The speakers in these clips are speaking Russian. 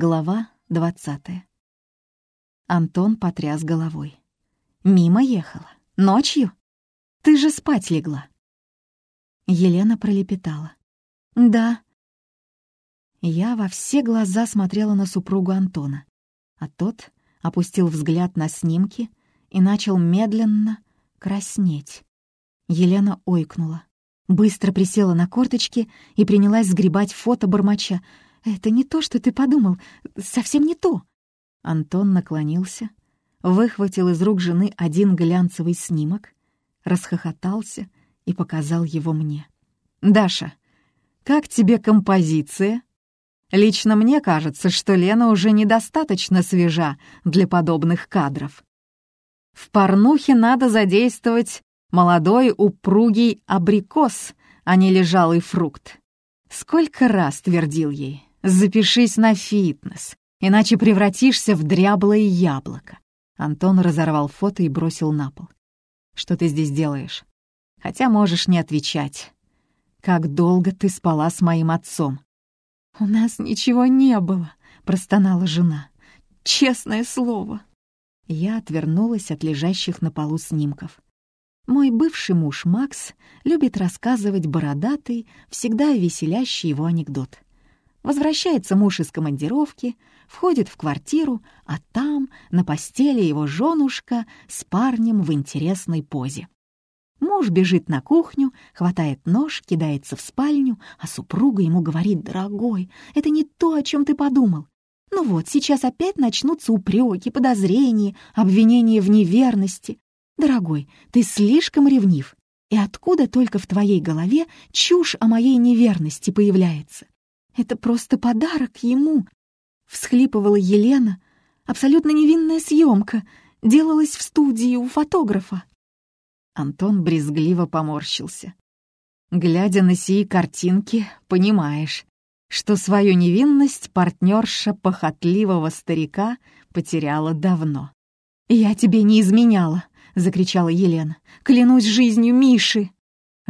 Глава двадцатая. Антон потряс головой. «Мимо ехала. Ночью? Ты же спать легла». Елена пролепетала. «Да». Я во все глаза смотрела на супругу Антона, а тот опустил взгляд на снимки и начал медленно краснеть. Елена ойкнула. Быстро присела на корточки и принялась сгребать фото бормоча. «Это не то, что ты подумал. Совсем не то». Антон наклонился, выхватил из рук жены один глянцевый снимок, расхохотался и показал его мне. «Даша, как тебе композиция?» «Лично мне кажется, что Лена уже недостаточно свежа для подобных кадров. В порнухе надо задействовать молодой упругий абрикос, а не лежалый фрукт. Сколько раз твердил ей, запишись на фитнес, иначе превратишься в дряблое яблоко. Антон разорвал фото и бросил на пол. «Что ты здесь делаешь? Хотя можешь не отвечать. Как долго ты спала с моим отцом?» «У нас ничего не было», — простонала жена. «Честное слово». Я отвернулась от лежащих на полу снимков. Мой бывший муж Макс любит рассказывать бородатый, всегда веселящий его анекдот. Возвращается муж из командировки, входит в квартиру, а там на постели его женушка с парнем в интересной позе. Муж бежит на кухню, хватает нож, кидается в спальню, а супруга ему говорит, «Дорогой, это не то, о чем ты подумал. Ну вот, сейчас опять начнутся упреки, подозрения, обвинения в неверности. «Дорогой, ты слишком ревнив, и откуда только в твоей голове чушь о моей неверности появляется? Это просто подарок ему!» Всхлипывала Елена. Абсолютно невинная съемка. Делалась в студии у фотографа. Антон брезгливо поморщился. Глядя на сии картинки, понимаешь, что свою невинность партнерша похотливого старика потеряла давно. «Я тебе не изменяла», — закричала Елена. «Клянусь жизнью Миши!»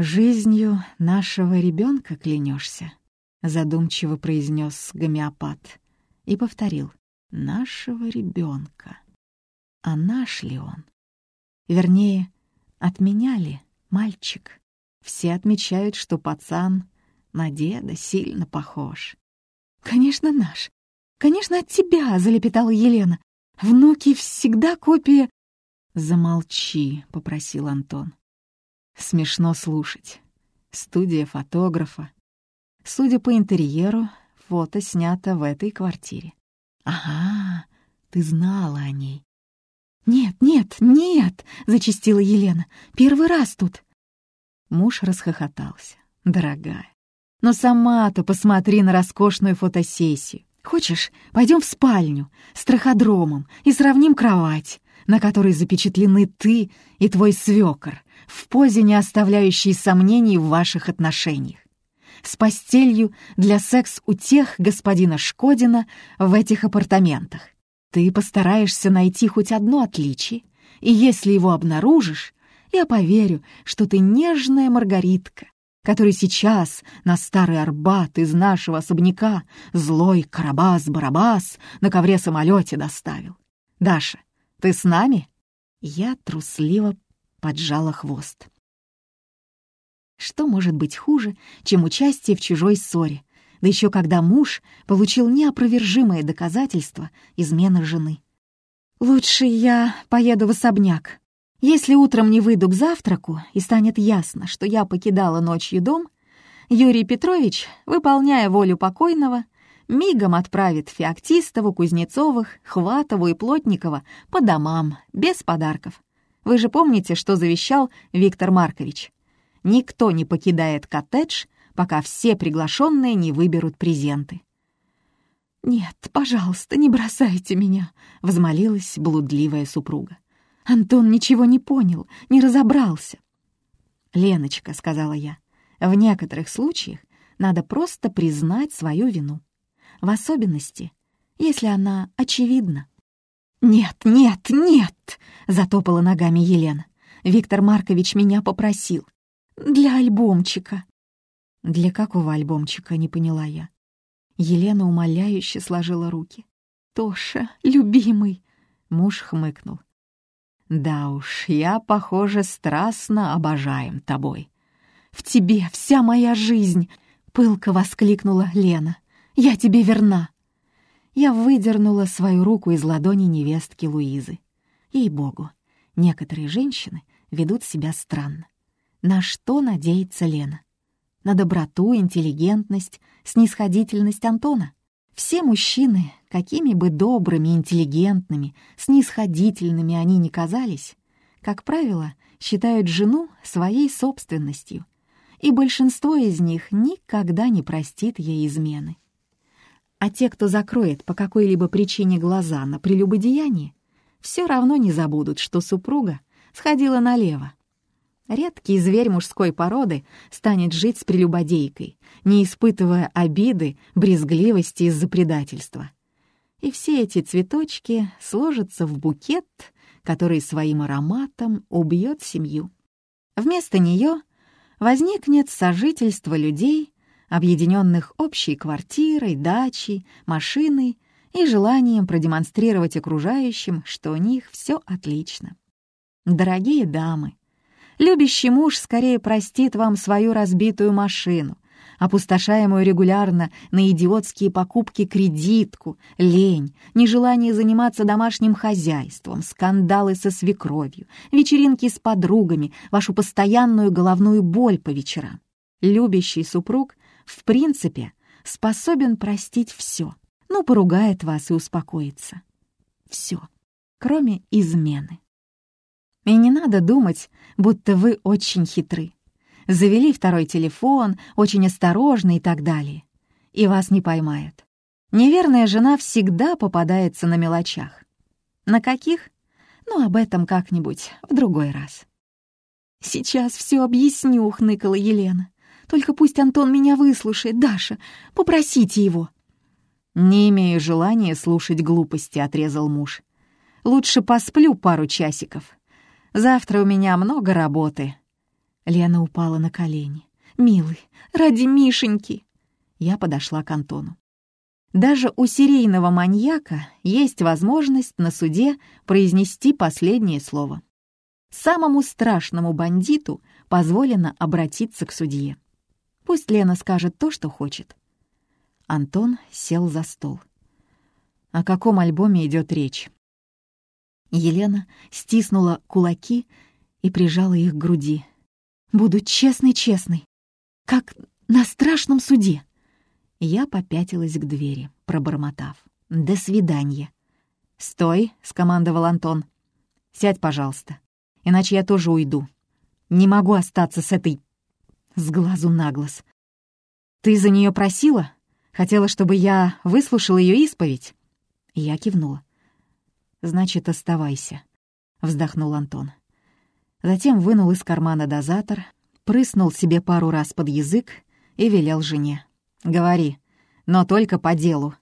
«Жизнью нашего ребенка клянешься», — задумчиво произнес гомеопат и повторил. «Нашего ребенка. А наш ли он? Вернее, отменяли мальчик. Все отмечают, что пацан на деда сильно похож». «Конечно, наш. Конечно, от тебя», — залепетала Елена. «Внуки всегда копия «Замолчи», — попросил Антон. Смешно слушать. Студия фотографа. Судя по интерьеру, фото снято в этой квартире. «Ага, ты знала о ней». «Нет, нет, нет!» — зачастила Елена. «Первый раз тут». Муж расхохотался. «Дорогая, но сама-то посмотри на роскошную фотосессию. Хочешь, пойдем в спальню с траходромом и сравним кровать на которой запечатлены ты и твой свёкор, в позе, не оставляющей сомнений в ваших отношениях. С постелью для секс у тех господина Шкодина в этих апартаментах. Ты постараешься найти хоть одно отличие, и если его обнаружишь, я поверю, что ты нежная Маргаритка, который сейчас на старый Арбат из нашего особняка злой Карабас-Барабас на ковре-самолете доставил. Даша, ты с нами?» Я трусливо поджала хвост. Что может быть хуже, чем участие в чужой ссоре, да еще когда муж получил неопровержимое доказательство измены жены? «Лучше я поеду в особняк. Если утром не выйду к завтраку и станет ясно, что я покидала ночью дом, Юрий Петрович, выполняя волю покойного, — мигом отправит Феоктистову, Кузнецовых, Хватову и Плотникова по домам, без подарков. Вы же помните, что завещал Виктор Маркович? Никто не покидает коттедж, пока все приглашенные не выберут презенты. «Нет, пожалуйста, не бросайте меня», — взмолилась блудливая супруга. Антон ничего не понял, не разобрался. «Леночка», — сказала я, — «в некоторых случаях надо просто признать свою вину в особенности, если она очевидна. «Нет, нет, нет!» — затопала ногами Елена. «Виктор Маркович меня попросил. Для альбомчика». «Для какого альбомчика?» — не поняла я. Елена умоляюще сложила руки. «Тоша, любимый!» Муж хмыкнул. «Да уж, я, похоже, страстно обожаем тобой». «В тебе вся моя жизнь!» — пылко воскликнула Лена. «Я тебе верна!» Я выдернула свою руку из ладони невестки Луизы. Ей-богу, некоторые женщины ведут себя странно. На что надеется Лена? На доброту, интеллигентность, снисходительность Антона? Все мужчины, какими бы добрыми, интеллигентными, снисходительными они ни казались, как правило, считают жену своей собственностью, и большинство из них никогда не простит ей измены. А те, кто закроет по какой-либо причине глаза на прелюбодеяние, все равно не забудут, что супруга сходила налево, Редкий зверь мужской породы станет жить с прелюбодейкой, не испытывая обиды, брезгливости из-за предательства. И все эти цветочки сложатся в букет, который своим ароматом убьет семью. Вместо нее возникнет сожительство людей, объединенных общей квартирой, дачей, машиной и желанием продемонстрировать окружающим, что у них все отлично. Дорогие дамы, Любящий муж скорее простит вам свою разбитую машину, опустошаемую регулярно на идиотские покупки кредитку, лень, нежелание заниматься домашним хозяйством, скандалы со свекровью, вечеринки с подругами, вашу постоянную головную боль по вечерам. Любящий супруг, в принципе, способен простить все, но поругает вас и успокоится. Все, кроме измены. И не надо думать, будто вы очень хитры. Завели второй телефон, очень осторожны и так далее. И вас не поймают. Неверная жена всегда попадается на мелочах. На каких? Ну, об этом как-нибудь в другой раз. «Сейчас все объясню», — хныкала Елена. «Только пусть Антон меня выслушает, Даша. Попросите его». «Не имею желания слушать глупости», — отрезал муж. «Лучше посплю пару часиков. Завтра у меня много работы». Лена упала на колени. «Милый, ради Мишеньки!» Я подошла к Антону. Даже у серийного маньяка есть возможность на суде произнести последнее слово. Самому страшному бандиту позволено обратиться к судье. Пусть Лена скажет то, что хочет. Антон сел за стол. О каком альбоме идет речь? Елена стиснула кулаки и прижала их к груди. «Буду честной-честной, как на страшном суде». Я попятилась к двери, пробормотав. «До свидания». «Стой», — скомандовал Антон. «Сядь, пожалуйста, иначе я тоже уйду. Не могу остаться с этой... с глазу на глаз. Ты за нее просила? Хотела, чтобы я выслушал ее исповедь?» Я кивнула. «Значит, оставайся», — вздохнул Антон. Затем вынул из кармана дозатор, прыснул себе пару раз под язык и велел жене. «Говори, но только по делу».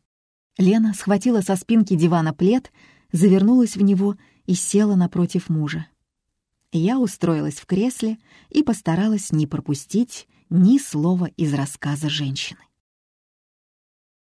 Лена схватила со спинки дивана плед, завернулась в него и села напротив мужа. Я устроилась в кресле и постаралась не пропустить ни слова из рассказа женщины.